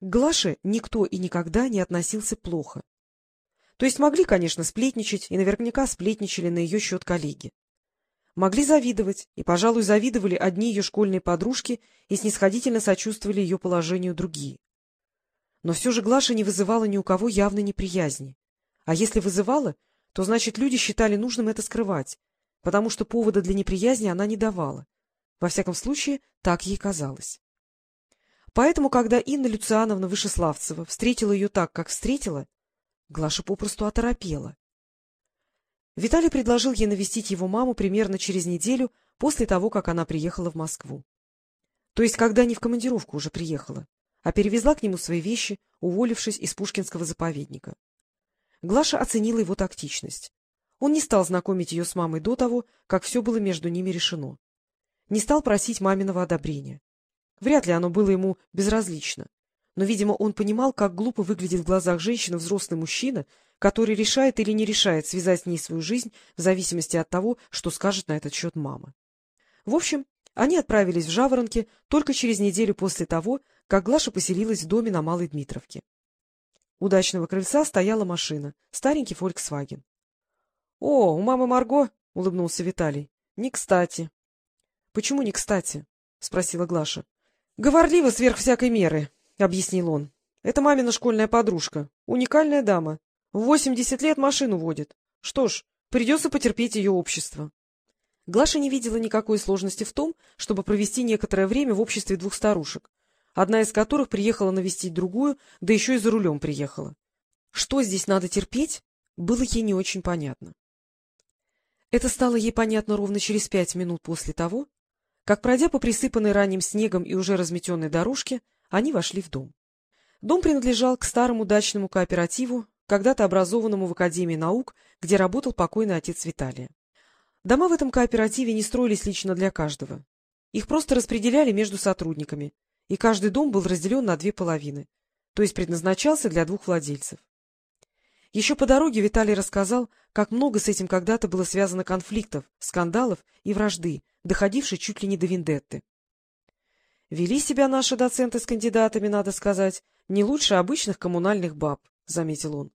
К Глаше никто и никогда не относился плохо. То есть могли, конечно, сплетничать, и наверняка сплетничали на ее счет коллеги. Могли завидовать, и, пожалуй, завидовали одни ее школьные подружки и снисходительно сочувствовали ее положению другие. Но все же Глаша не вызывала ни у кого явной неприязни. А если вызывала, то, значит, люди считали нужным это скрывать, потому что повода для неприязни она не давала. Во всяком случае, так ей казалось. Поэтому, когда Инна Люциановна Вышеславцева встретила ее так, как встретила, Глаша попросту оторопела. Виталий предложил ей навестить его маму примерно через неделю после того, как она приехала в Москву. То есть, когда не в командировку уже приехала, а перевезла к нему свои вещи, уволившись из Пушкинского заповедника. Глаша оценила его тактичность. Он не стал знакомить ее с мамой до того, как все было между ними решено. Не стал просить маминого одобрения. Вряд ли оно было ему безразлично. Но, видимо, он понимал, как глупо выглядит в глазах женщины взрослый мужчина, который решает или не решает связать с ней свою жизнь в зависимости от того, что скажет на этот счет мама. В общем, они отправились в Жаворонки только через неделю после того, как Глаша поселилась в доме на Малой Дмитровке. У дачного крыльца стояла машина, старенький «Фольксваген». — О, у мамы Марго? — улыбнулся Виталий. — Не кстати. — Почему не кстати? — спросила Глаша. — Говорливо сверх всякой меры, — объяснил он. — Это мамина школьная подружка. Уникальная дама. В восемьдесят лет машину водит. Что ж, придется потерпеть ее общество. Глаша не видела никакой сложности в том, чтобы провести некоторое время в обществе двух старушек, одна из которых приехала навестить другую, да еще и за рулем приехала. Что здесь надо терпеть, было ей не очень понятно. Это стало ей понятно ровно через пять минут после того, как, пройдя по присыпанной ранним снегом и уже разметенной дорожке, они вошли в дом. Дом принадлежал к старому дачному кооперативу, когда-то образованному в Академии наук, где работал покойный отец Виталия. Дома в этом кооперативе не строились лично для каждого. Их просто распределяли между сотрудниками, и каждый дом был разделен на две половины, то есть предназначался для двух владельцев. Еще по дороге Виталий рассказал, как много с этим когда-то было связано конфликтов, скандалов и вражды, доходившей чуть ли не до вендетты. Вели себя наши доценты с кандидатами, надо сказать, не лучше обычных коммунальных баб, — заметил он.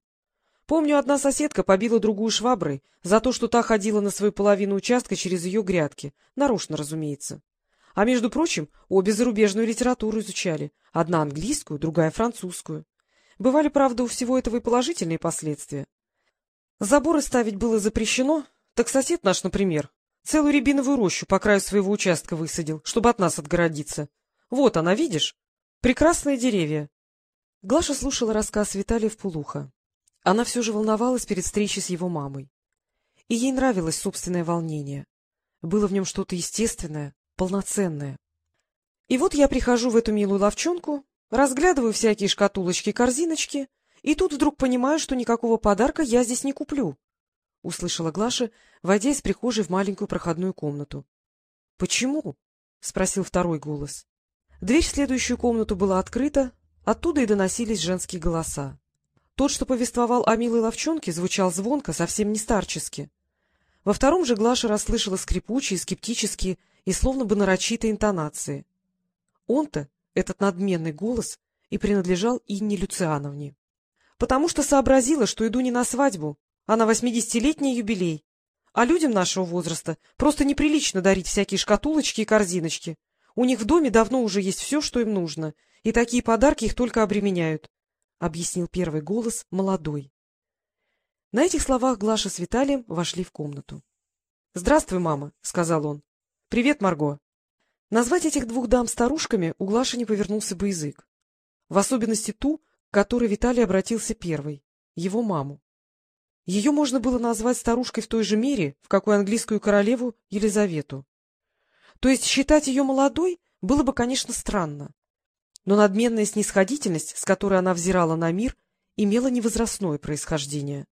Помню, одна соседка побила другую шваброй за то, что та ходила на свою половину участка через ее грядки, нарочно, разумеется. А между прочим, обе зарубежную литературу изучали, одна английскую, другая французскую. Бывали, правда, у всего этого и положительные последствия. Заборы ставить было запрещено, так сосед наш, например, целую рябиновую рощу по краю своего участка высадил, чтобы от нас отгородиться. Вот она, видишь? Прекрасные деревья. Глаша слушала рассказ Виталия в полухо. Она все же волновалась перед встречей с его мамой. И ей нравилось собственное волнение. Было в нем что-то естественное, полноценное. И вот я прихожу в эту милую ловчонку, Разглядываю всякие шкатулочки корзиночки, и тут вдруг понимаю, что никакого подарка я здесь не куплю. — услышала Глаша, войдя из прихожей в маленькую проходную комнату. — Почему? — спросил второй голос. Дверь в следующую комнату была открыта, оттуда и доносились женские голоса. Тот, что повествовал о милой ловчонке, звучал звонко, совсем не старчески. Во втором же Глаша расслышала скрипучие, скептические и словно бы нарочитые интонации. Он-то этот надменный голос и принадлежал Инне Люциановне. Потому что сообразила, что иду не на свадьбу, а на восьмидесятилетний юбилей. А людям нашего возраста просто неприлично дарить всякие шкатулочки и корзиночки. У них в доме давно уже есть все, что им нужно, и такие подарки их только обременяют, — объяснил первый голос, молодой. На этих словах Глаша с Виталием вошли в комнату. — Здравствуй, мама, — сказал он. — Привет, Марго. Назвать этих двух дам старушками у Глаши не повернулся бы язык. В особенности ту, к которой Виталий обратился первой, его маму. Ее можно было назвать старушкой в той же мере, в какой английскую королеву Елизавету. То есть считать ее молодой было бы, конечно, странно. Но надменная снисходительность, с которой она взирала на мир, имела невозрастное происхождение.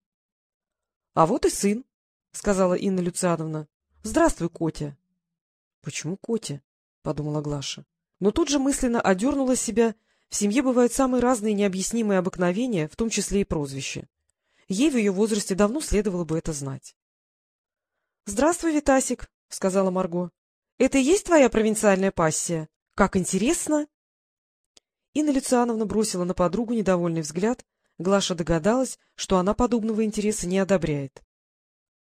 — А вот и сын, — сказала Инна Люциановна. — Здравствуй, Котя. — Почему Котя? — подумала Глаша. Но тут же мысленно одернула себя. В семье бывают самые разные необъяснимые обыкновения, в том числе и прозвища. Ей в ее возрасте давно следовало бы это знать. — Здравствуй, Витасик, — сказала Марго. — Это и есть твоя провинциальная пассия? Как интересно! Инна Люциановна бросила на подругу недовольный взгляд. Глаша догадалась, что она подобного интереса не одобряет.